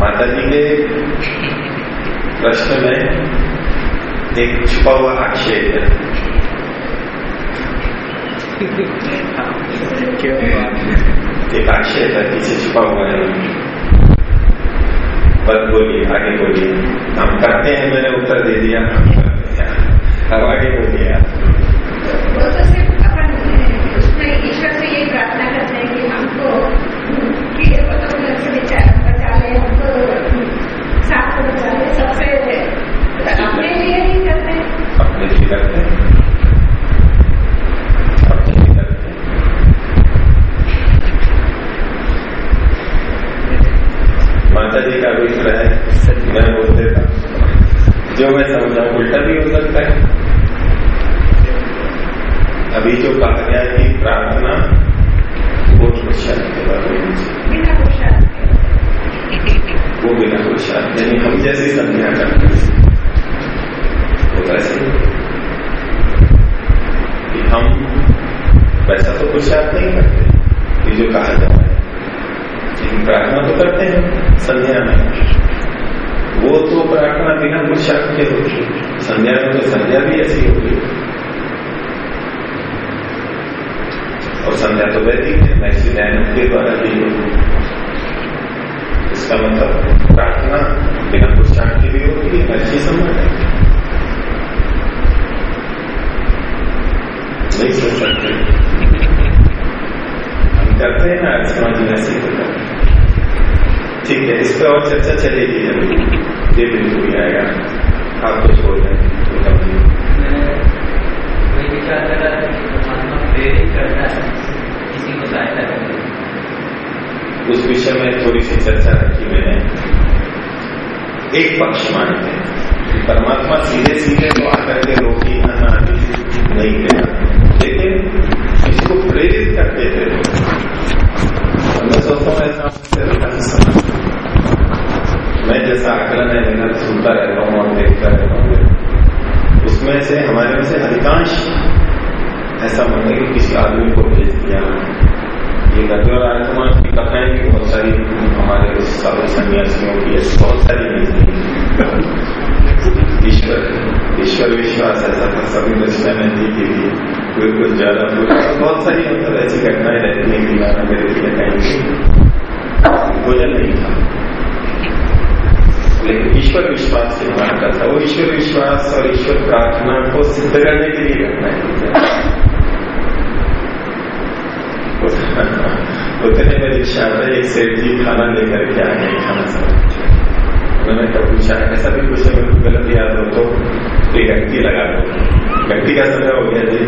माता जी के प्रश्न में एक छुपा हुआ आक्षेप है। क्या बात एक आक्षेप है पीछे छुपा हुआ है। बस बोलिए, आगे बोलिए। हम करते हैं, मैंने उत्तर दे दिया। हम करते हैं। अब आगे बोलिए आप वो तो सिर्फ़ अपन उसमें ईश्वर से यही प्रार्थना करते हैं कि हमको कि वो तो उधर से बचा बचा माता जी का अभिप्राय मैं बोल देता जो मैं समझा उल्टा भी हो सकता है। अभी जो कहा गया कि प्रार्थना वो पुरुषार्थ के। बारे में वो बिना पुरुषार्थ यानी हम जैसी संज्ञा करते हैं। वो कैसे कि हम वैसा तो कुछ पुरुषार्थ नहीं करते ये जो कहा जा प्रार्थना तो करते हैं, संध्या में। वो तो प्रार्थना बिना कुछ पुरुषार्थ के होगी संध्या में तो संध्या भी ऐसी होगी और संध्या तो वैदिक है महर्षि दयानंद के द्वारा दी होगी इसका मतलब प्रार्थना बिना पुरुषार्थ की भी होती है महर्षि सम्मान है नहीं सोच सकते। हम करते हैं ना समाज में ऐसे ही करते हैं। ठीक है इस पर और चर्चा चलेगी अभी ये बिल्कुल भी आएगा। आप कुछ बोल रहे उस विषय में थोड़ी सी चर्चा रखी मैंने। एक पक्ष मानते हैं। परमात्मा सीधे सीधे तो आकर के रोटी खाना नहीं देगा लेकिन इसको प्रेरित करते थे और मैं सोचता हूँ ऐसा मुझसे अधिक समझ मैं जैसा आकलन है मेरा सुनता रहता हूँ और देखता रहता हूँ। उसमें से हमारे में से अधिकांश ऐसा मानते हैं कि किसी आदमी को भेज दिया ये करते और समाज की कथाएँ भी बहुत सारी हमारे साधु सन्यासियों की ऐसी बहुत सारी मिलती ईश्वर ईश्वर विश्वास ऐसा था, सभी दक्षिणानंद जी के लिए। कुछ ज़्यादा बहुत सारी मतलब ऐसी घटनाएँ रहती हैं कि मेरे लिए कहीं भोजन नहीं था। लेकिन ईश्वर विश्वास से मानता था वो ईश्वर विश्वास और ईश्वर प्रार्थना को सिद्ध करने के लिए घटनाएँ उतने में रिक्शा आता एक सेठ जी खाना लेकर के आ गए खाना सब उन्होंने कब पूछा ऐसा भी कुछ अगर गलत याद हो तो एक घंटी लगा दो घंटी का समय हो गया जी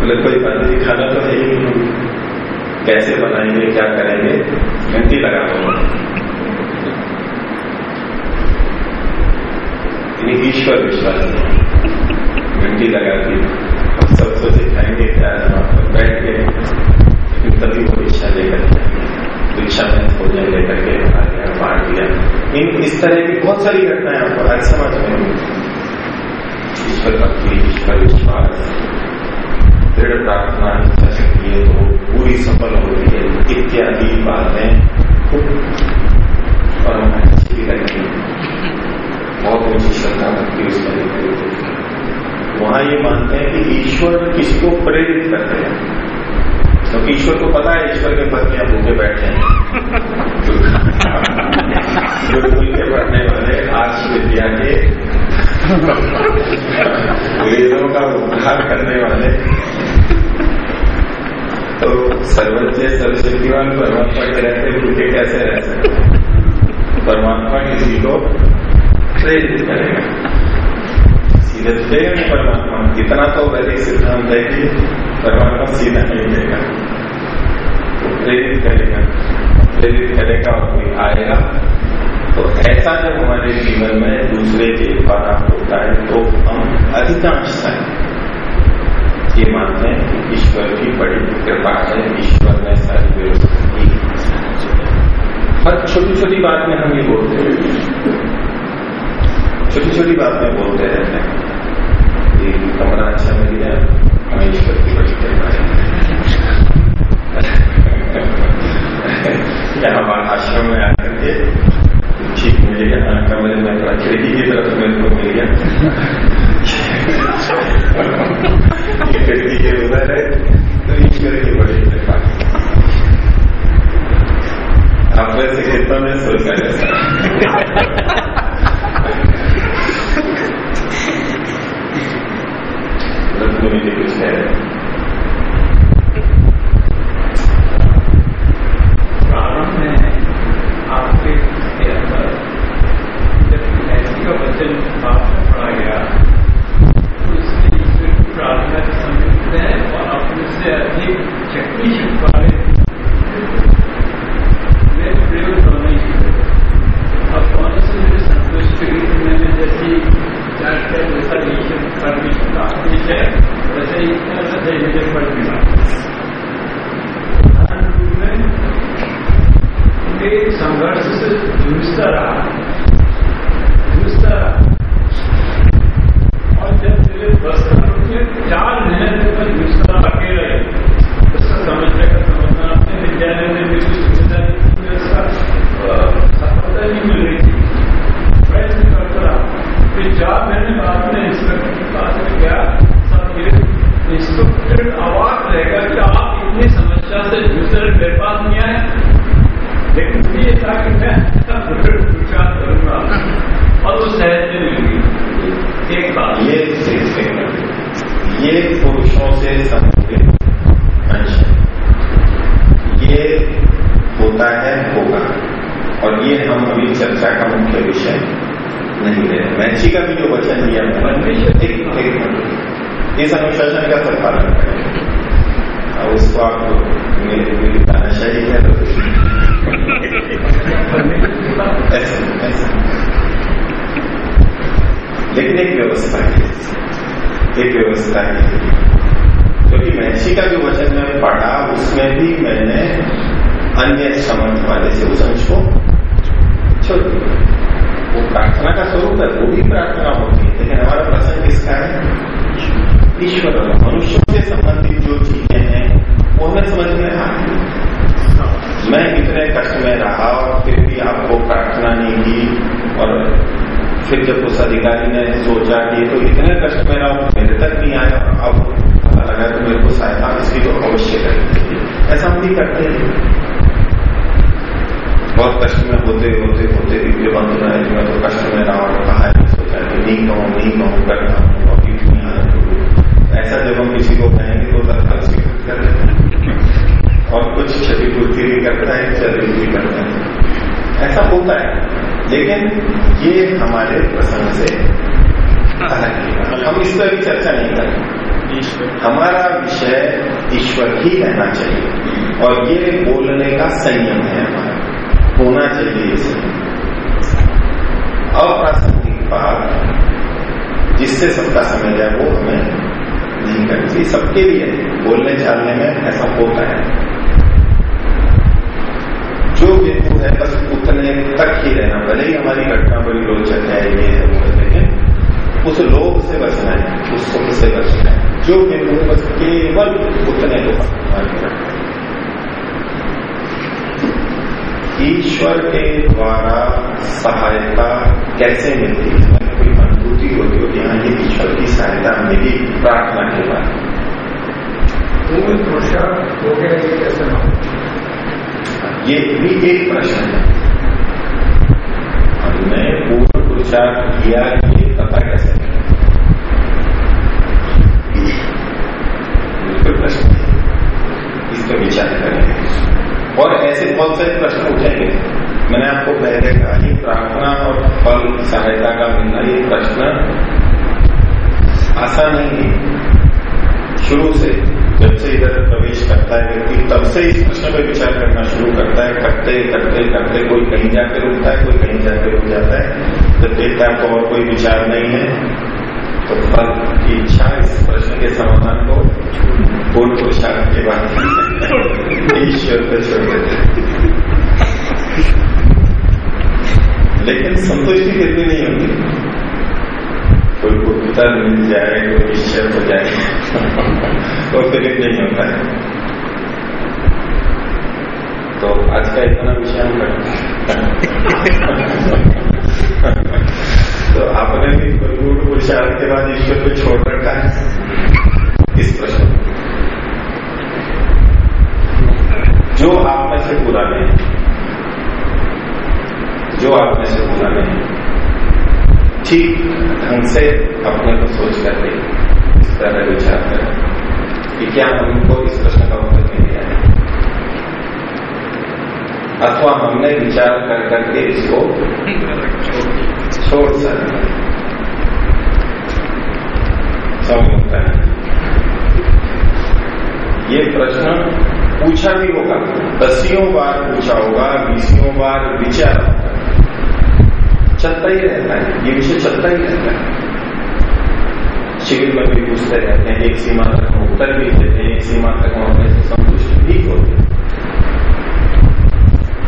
बोले कोई बात नहीं खाना तो है ही कैसे बनाएँगे क्या करेंगे घंटी लगा दो ईश्वर विश्वास घंटी लगा दी सब सोचे खाएँगे क्या बैठ गए लेकिन तभी वो रिक्शा लेकर रिक्शा में भोजन लेकर के गया, बांट दिया। इन, इस तरह की बहुत सारी घटनाएँ आपको आज समझ में ईश्वर भक्ति ईश्वर विश्वास, दृढ़ प्रार्थना, इच्छा शक्ति है तो पूरी सफल होती है। इत्यादि बातें खूब और अच्छी लगती बहुत ऊँची श्रद्धा भक्ति उसमें है वहाँ ये मानते हैं कि ईश्वर किसको प्रेरित करते हैं? क्योंकि तो ईश्वर को पता है ईश्वर के पत्नियाँ भूखे बैठे हैं। गुरुकुल के पढ़ने वाले आर्ष विद्या के वेदों का उद्धार करने वाले। तो सर्वज्ञ, सर्वशक्तिवान परमात्मा के रहते भूखे कैसे रह सकते परमात्मा किसी को प्रेरित करेगा सीधे तो देगा नहीं परमात्मा इतना तो वैदिक सिद्धांत है कि परमात्मा सीधा नहीं देगा वो प्रेरित करेगा प्रेरित करेगा और कोई आएगा तो ऐसा जब हमारे जीवन में दूसरे के द्वारा होता है तो हम अधिकांश ये मानते हैं कि ईश्वर की बड़ी कृपा है ईश्वर ने सारी व्यवस्था की हर छोटी छोटी बात में हम ये बोलते हैं छोटी छोटी बातें बोलते रहते हैं। कि कमरा अच्छा मिल गया हमें ईश्वर की बड़ी कृपा है। यहाँ आश्रम में आकर के ठीक मिल गया कमरे में थोड़ा खिड़की की तरफ़ मेरे को मिल गया। खिड़की के उधर है तो ईश्वर की बड़ी कृपा आप वैसे कितना में सोचा रत्न जी भी करते हैं। बहुत कष्ट में होते होते होते दिव्य बंधु है मैं तो कष्ट में रहा और कहा है सोचा कि नहीं कहूँ नहीं कहूँ करना हूँ अभी इतनी हालत ऐसा जब हम किसी को कहेंगे तो तत्काल स्वीकृत कर लेते हैं। और कुछ क्षतिपूर्ति भी करता है चरित्र भी करता है। ऐसा होता है। लेकिन ये हमारे प्रसंग से हम इस पर भी चर्चा नहीं करें हमारा विषय ईश्वर ही रहना चाहिए। और ये बोलने का संयम है हमारा। होना चाहिए इसे अप्रासंगिक बात, जिससे सबका समय जाए, वो हमें नहीं करनी चाहिए सबके लिए बोलने चालने में ऐसा होता है। जो बिंदु है, बस उतने तक ही रहना। भले ही हमारी घटना बड़ी रोचक है, ये है, वो है उस लोभ से बचना है, उस सुख से बचना है। जो बिंदु बस केवल उतने को हमारी ईश्वर के द्वारा सहायता कैसे मिलती है? कोई अनुभूति होती हो यहाँ ये ईश्वर की सहायता मिली प्रार्थना के बाद। पुरुषार्थ हो गया ये कैसे ना ये भी एक प्रश्न है। हमने पूर्ण पुरुषार्थ किया ये पता कैसे बिल्कुल प्रश्न है। इस पर विचार करेंगे और ऐसे बहुत सारे प्रश्न उठेंगे। मैंने आपको पहले कहा कि प्रार्थना और फल सहायता का मिलना ये प्रश्न आसान नहीं है। शुरू से जब से इधर प्रवेश करता है व्यक्ति, तब से इस प्रश्न पर विचार करना शुरू करता है। करते करते करते कोई कहीं जाकर रुकता है, कोई कहीं जाकर रुक जाता है। जब देखता है तो और कोई विचार नहीं है। तो फल की इच्छा इस प्रश्न के समाधान को पूर्ण पुरुषार्थ के बाद ईश्वर पर छोड़ देते लेकिन संतुष्टि भी नहीं होती? कोई गुप्ता मिल जाए, कोई ईश्वर हो जाए। तो फिर नहीं होता है। तो आज का इतना विषय हम तो आपने भी गुरु पुरुषार्थ के बाद ईश्वर को छोड़ रखा है? इस प्रश्न जो आप में से पूरा नहीं जो आप में से पूरा नहीं ठीक ढंग से अपने को सोच करके इस तरह विचार करें कि क्या हमको इस प्रश्न का उत्तर नहीं दिया है। अथवा हमने विचार कर करके इसको छोड़ सकते समझता है ये प्रश्न पूछा भी होगा। दसियों बार पूछा होगा, बीसियों बार विचार चलता ही रहता है। ये विषय चलता ही रहता है। शिविर में भी पूछते रहते हैं, एक सीमा तक हम उत्तर भी देते हैं, एक सीमा तक हम अपने से संतुष्ट भी होते हैं।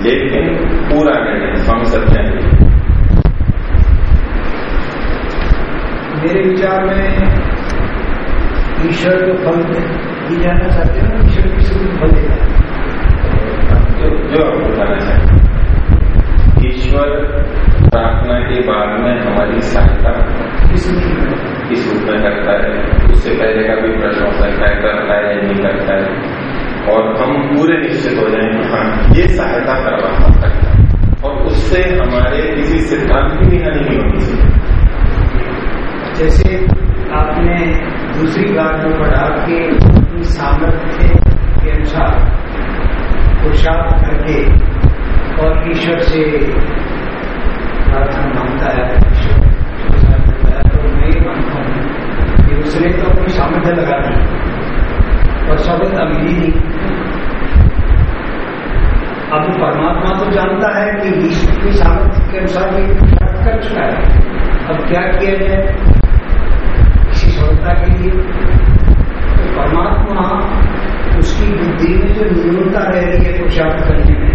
लेकिन पूरा निर्णय स्वामी सत्य विचार में ईश्वर को फल दी जाना चाहते हैं ईश्वर किसी को फल देगा जो जो आप बताना चाहते ईश्वर प्रार्थना के बाद में हमारी सहायता किस किस रूप में करता है। उससे पहले का भी प्रश्न हो सकता है करता है या नहीं करता है? और हम पूरे निश्चित हो जाए हाँ ये सहायता करवा सकता है। और उससे हमारे किसी सिद्धांत की भी हानि नहीं होनी चाहिए। जैसे आपने दूसरी बात में पढ़ा कि सामर्थ्य के अनुसार पुरुषार्थ करके और ईश्वर से प्रार्थना माँगता है तो तो अपनी सामर्थ्य लगा दी और सफलता मिली नहीं। अब परमात्मा तो जानता है कि ईश्वर की सामर्थ्य के अनुसार कर चुका है। अब क्या किया जाए? लिए। परमात्मा उसकी बुद्धि में जो न्यूनता रह रही है पुरुषार्थ करने में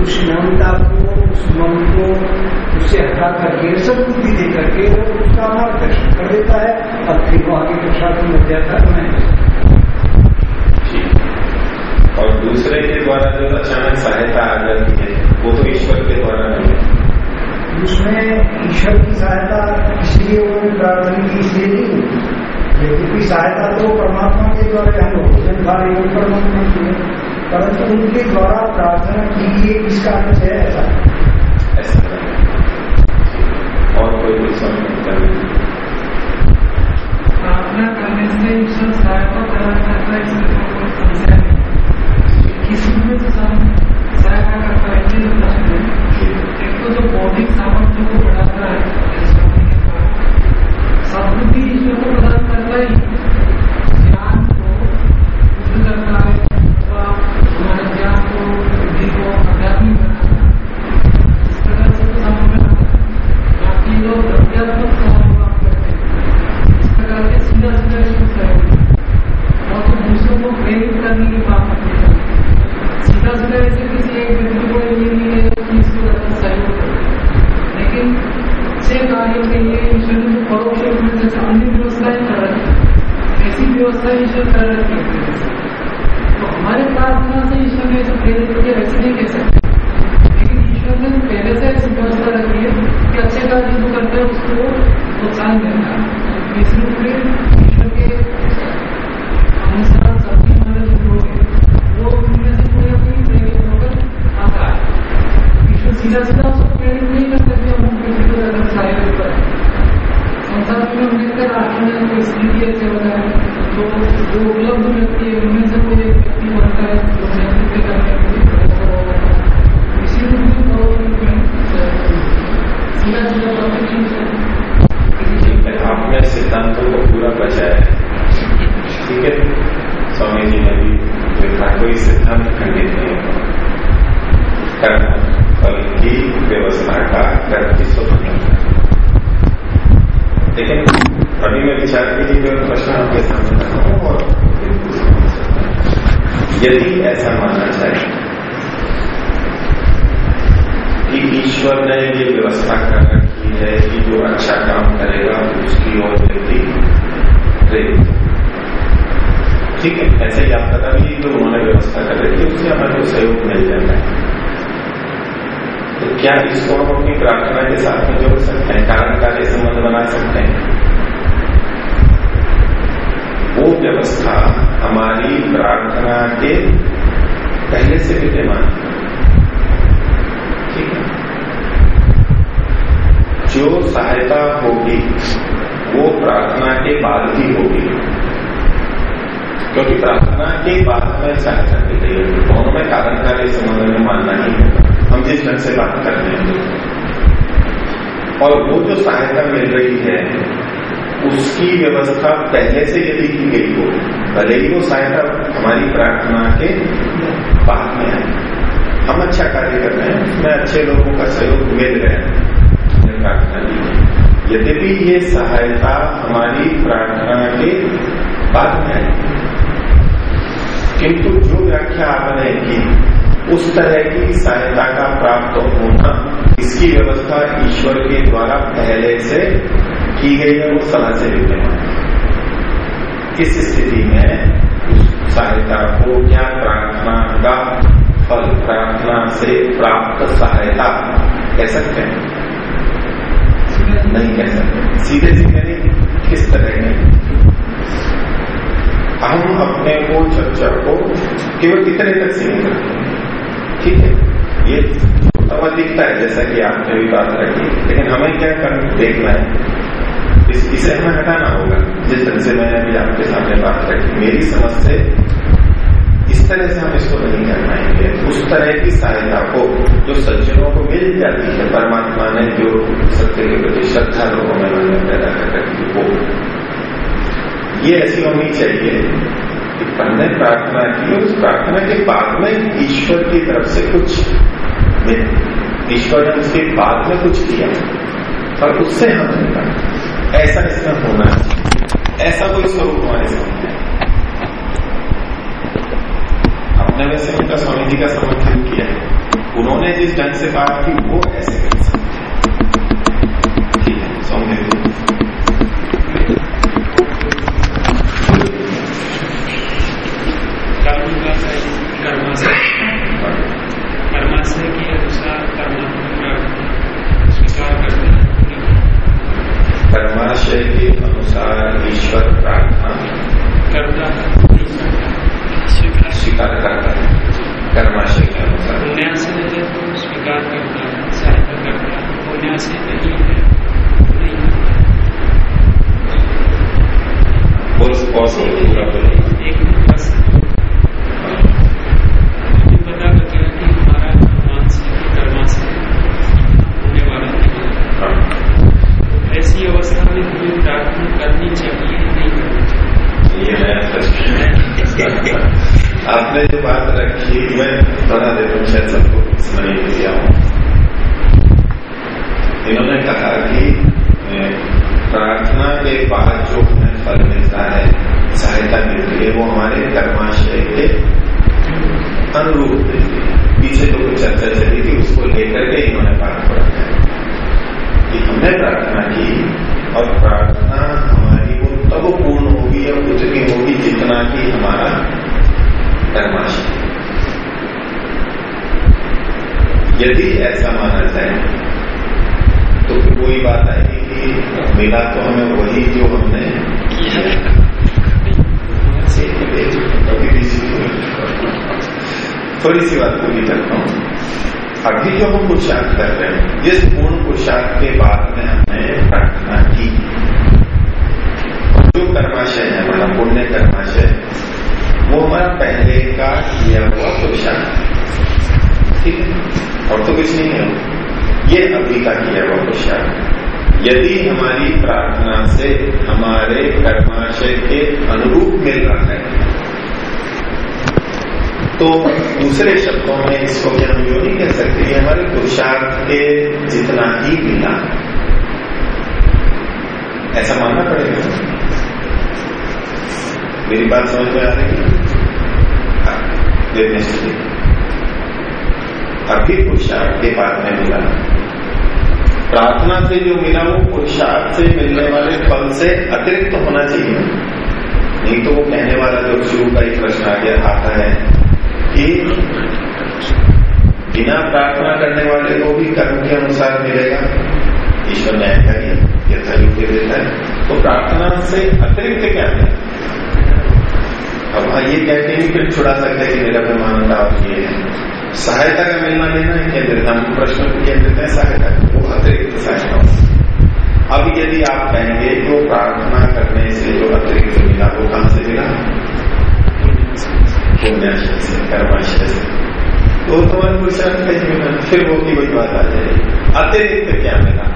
उस न्यूनता को उस मन को उससे हटा करके सब बुद्धि दे करके वो उसका मार्गदर्शन कर देता है। अब फिर वो आगे पुरुषार्थ में। जाता है और दूसरे के द्वारा जो अचानक सहायता आ जाती है वो तो ईश्वर के द्वारा नहीं है। उसमें ईश्वर की सहायता इसलिए वो प्रार्थना की इसलिए नहीं लेकिन सहायता तो परमात्मा के द्वारा हम भोजन खा रहे हैं परमात्मा की है परंतु उनके द्वारा प्रार्थना की गई किस कारण से है ऐसा? और कोई प्रार्थना करने से ईश्वर सहायता प्रदान करता है इसमें कोई समस्या नहीं। किसी में तो सहायता करता है तो है। एक तो जो बौद्धिक सामर्थ्य को बढ़ाता है व्यवस्था हमारी प्रार्थना के पहले से विद्यमान ठीक है? जो सहायता होगी, वो प्रार्थना के बाद ही होगी। क्योंकि प्रार्थना के बाद में सहायता दी गई है। दोनों में कारण कार्य संबंध में मानना ही होगा। हम जिस ढंग से बात कर रहे हैं। और वो जो सहायता मिल रही है उसकी व्यवस्था पहले से यदि की गई हो, भले ही वो सहायता हमारी प्रार्थना के बाद में है हम अच्छा कार्य कर रहे हैं, उसमें अच्छे लोगों का सहयोग मिल रहे है। प्रार्थना की। यद्यपि ये सहायता हमारी प्रार्थना के बाद में है किंतु जो व्याख्या आपने की, उस तरह की सहायता का प्राप्त होना, इसकी व्यवस्था ईश्वर के द्वारा पहले से की गई है, वो सदा से विद्यमान इस स्थिति में सहायता को क्या प्रार्थना का फल प्रार्थना से प्राप्त सहायता कह सकते हैं? नहीं कह सकते। सीधे सीधे नहीं किस तरह के? हम अपने को, चर्चा को केवल कितने तक सीमित रखते हैं। ठीक है? ये तब दिखता है, जैसा कि आपने भी बात रखी। लेकिन हमें क्या कर देखना है? इस, इसे हमें हटाना होगा। जिस तरह से मैंने अभी आपके सामने बात रखी मेरी समझ से इस तरह से हम इसको नहीं कर पाएँगे। उस तरह की सहायता को जो सज्जनों को मिल जाती है परमात्मा ने जो सत्य के प्रति श्रद्धा लोगों में पैदा कर रखी वो। ये ऐसी होनी चाहिए कि हमने प्रार्थना की उस प्रार्थना के बाद में ईश्वर की तरफ़ से कुछ ईश्वर ने उसके बाद में कुछ किया और उससे हम ऐसा इसमें होना है। ऐसा कोई स्वरूप हमारे सामने अपने वैसे उनका स्वामी जी का समर्थन किया है। उन्होंने जिस ढंग से बात की, वो ऐसे कर सकते ठीक है स्वामी कर्माशय के अनुसार स्वीकार करते कर्माशय के अनुसार ईश्वर प्रार्थना करता स्वीकार करता है कर्माशय के अनुसार पुण्याशय है तो स्वीकार करता है सहायता करता है पुण्याशय नहीं है नहीं बोल पॉसिबल पूरा बोलो एक बस पता करते हैं कि हमारा मानसिक कर्माशय होने वाला नहीं हाँ, ऐसी अवस्था में हमें प्रार्थना करनी चाहिए नहीं करनी चाहिए ये नया प्रश्न आपने जो बात रखी मैं बता देता हूँ शायद सबको स्मरण दिया हूँ इन्होंने कहा कि ए, प्रार्थना के बाद जो हमें फल मिलता है सहायता मिलती है वो हमारे कर्माशय के अनुरूप मिलती है पीछे जो कुछ चर्चा चली थी उसको लेकर के इन्होंने बात को रखा है कि हमने प्रार्थना की और प्रार्थना हमारी वो तब पूर्ण होगी या उतनी होगी जितना कि हमारा कर्माशय यदि ऐसा माना जाए तो फिर वही बात आएगी कि मिला तो हमें वही जो हमने थोड़ी सी बात पूरी करता हूँ। अभी जो हम पुरुषार्थ कर रहे हैं, जिस पूर्ण पुरुषार्थ के बाद में हमने प्रार्थना की, जो कर्माशय है हमारा पुण्य कर्माशय, वो हमारा पहले का किया हुआ पुरुषार्थ ठीक है? और तो कुछ नहीं है ये अभी का किया हुआ पुरुषार्थ यदि हमारी प्रार्थना से हमारे कर्माशय के अनुरूप मिल रहा है तो दूसरे शब्दों में इसको क्या हम यो नहीं कह सकते ये हमारे पुरुषार्थ के जितना ही मिला। ऐसा मानना पड़ेगा। मेरी बात समझ में आ रही है? अभी पुरुषार्थ के बाद में मिला। प्रार्थना से जो मिला वो पुरुषार्थ से मिलने वाले फल से अतिरिक्त तो होना चाहिए। नहीं तो वो कहने वाला जो शुरू का ही प्रश्न आ गया, आता है कि बिना प्रार्थना करने वाले को भी कर्म के अनुसार मिलेगा। ईश्वर न्यायकारी यथायुग दे देता है। तो प्रार्थना से अतिरिक्त क्या है? अब हाँ ये कहते हैं फिर छुड़ा सकते हैं कि मेरा प्रमाणता और ये है। सहायता का मिलना लेना है केंद्रित हम प्रश्न को केंद्रित है सहायता वो अतिरिक्त सहायता अब यदि आप कहेंगे तो प्रार्थना करने से जो अतिरिक्त मिला, वो कहाँ से मिला? से से तो तुम्हारे मिला फिर वो की वही बात आ जाएगी अतिरिक्त क्या मिला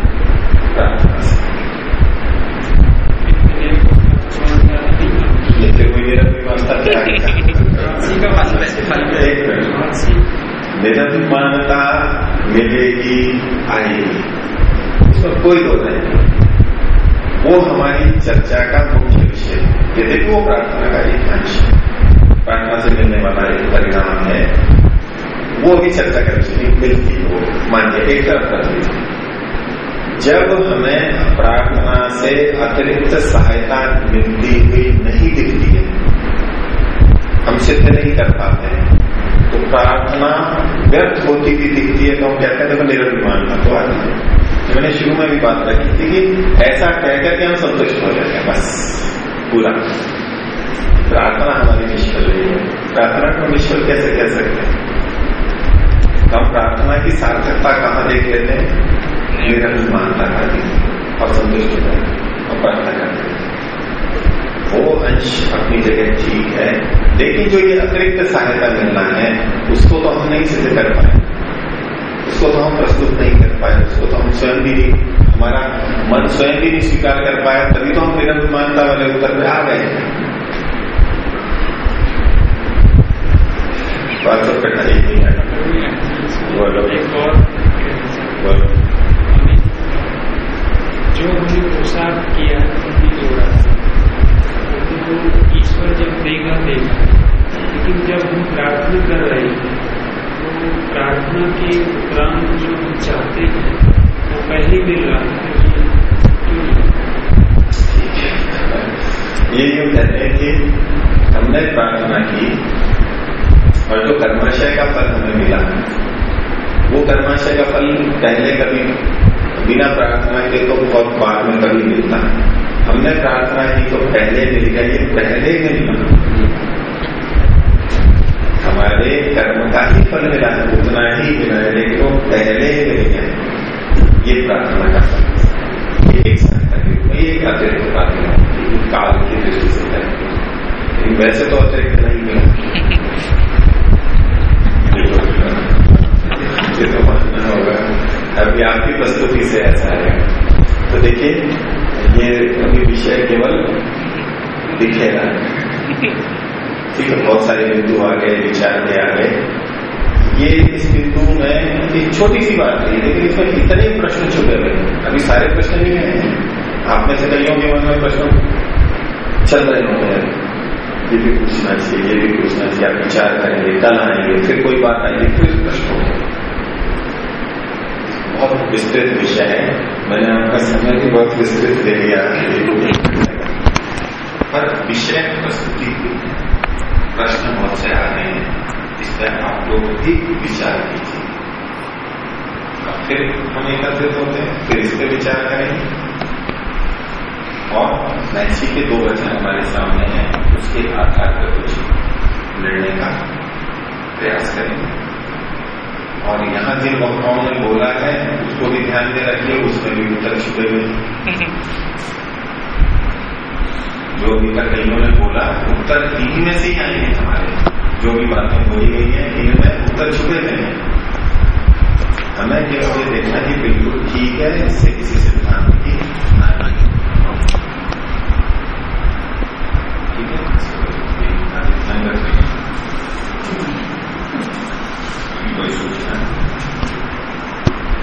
मेरा एक मिलेगी आएगी उसमें कोई दो नहीं वो हमारी चर्चा का मुख्य विषय है। यदि वो प्रार्थना का एक अंश प्रार्थना से मिलने वाला एक परिणाम है। वो ही चर्चा का विषय मिलती वो मानिए एक तरफ़ कर जब हमें प्रार्थना से अतिरिक्त सहायता मिलती हुई नहीं दिखती है, हम सिद्ध नहीं कर पाते तो प्रार्थना व्यर्थ होती हुई दिखती है तो हम कहते हैं, देखो निरभिमान का तो आज मैंने शुरू में भी बात रखी थी कि ऐसा कह करके हम संतुष्ट हो जाते हैं, बस, पूरा। प्रार्थना हमारी निष्फल नहीं है प्रार्थना को निष्फल कैसे कह सकते हैं हम प्रार्थना की सार्थकता कहाँ देख लेते हैं निरभिमानता का और संतुष्ट हो और प्रार्थना करते हैं वो अंश अपनी जगह ठीक है लेकिन जो ये अतिरिक्त सहायता मिलना है उसको तो हम नहीं सिद्ध कर पाए उसको तो हम प्रस्तुत नहीं कर पाए उसको तो हम स्वयं भी नहीं हमारा मन स्वयं भी नहीं स्वीकार कर पाया तभी तो हम निरभिमानता वाले उत्तर में आ गए बात सब कठिनाई नहीं है। बोलो। एक और बोलो। जो हमने पोशाक किया हमने जोड़ा। तो ईश्वर जब देगा देगा। लेकिन जब हम प्रार्थना कर रहे हैं तो प्रार्थना के उपरांत जो हम चाहते हैं वो पहले मिल रहा है ये यूँ कहते हैं कि हमने प्रार्थना की और जो कर्माशय का फल हमें मिला है, वो कर्माशय का फल पहले कभी बिना प्रार्थना के तो बहुत बाद में कभी मिलता है। हमने प्रार्थना की तो पहले मिल गया ये पहले मिलना हमारे कर्म का ही फल मिला है उतना ही मिला है लेकिन वो पहले मिल गया ये प्रार्थना का फल ये एक साथ ये एक अतिरिक्त प्रार्थना काल की दृष्टि से लेकिन वैसे तो अतिरिक्त नहीं मिला ये तो मानना होगा अभी आपकी प्रस्तुति से ऐसा है तो देखिए ये अभी विषय केवल दिखेगा ठीक है बहुत सारे बिंदु आ गए विचार के आ गए ये इस बिंदु में एक छोटी सी बात है लेकिन इसमें इतने प्रश्न छुपे हुए अभी सारे प्रश्न नहीं है आप में से कईयों के मन में प्रश्न चल रहे होंगे। ये भी पूछना चाहिए, ये भी पूछना चाहिए, आप विचार करेंगे, कल आएँगे, फिर कोई बात आएगी फिर प्रश्न होगा। बहुत विस्तृत विषय है। मैंने आपका समय भी बहुत विस्तृत ले लिया पर विषय प्रस्तुति प्रश्न बहुत से आ रहे हैं। इस पर आप लोग भी विचार कीजिए। फिर हम एकत्रित होते हैं, फिर इस पर विचार करेंगे। और मैथी के दो वचन हमारे सामने हैं, उसके आधार पर कुछ लड़ने का प्रयास करेंगे। और यहाँ जिन वक्ताओं ने बोला है, उसको भी ध्यान में रखिए, उसमें भी उत्तर छुपे हुए जो अभी तक कईयों ने बोला, उत्तर इन्हीं में से ही आएँगे हमारे। जो भी बातें बोली गई है इनमें उत्तर छुपे गए हैं। हमें केवल ये देखना कि बिल्कुल ठीक है, इससे किसी सिद्धांत की हानि नहीं रखेंगे कोई सोचना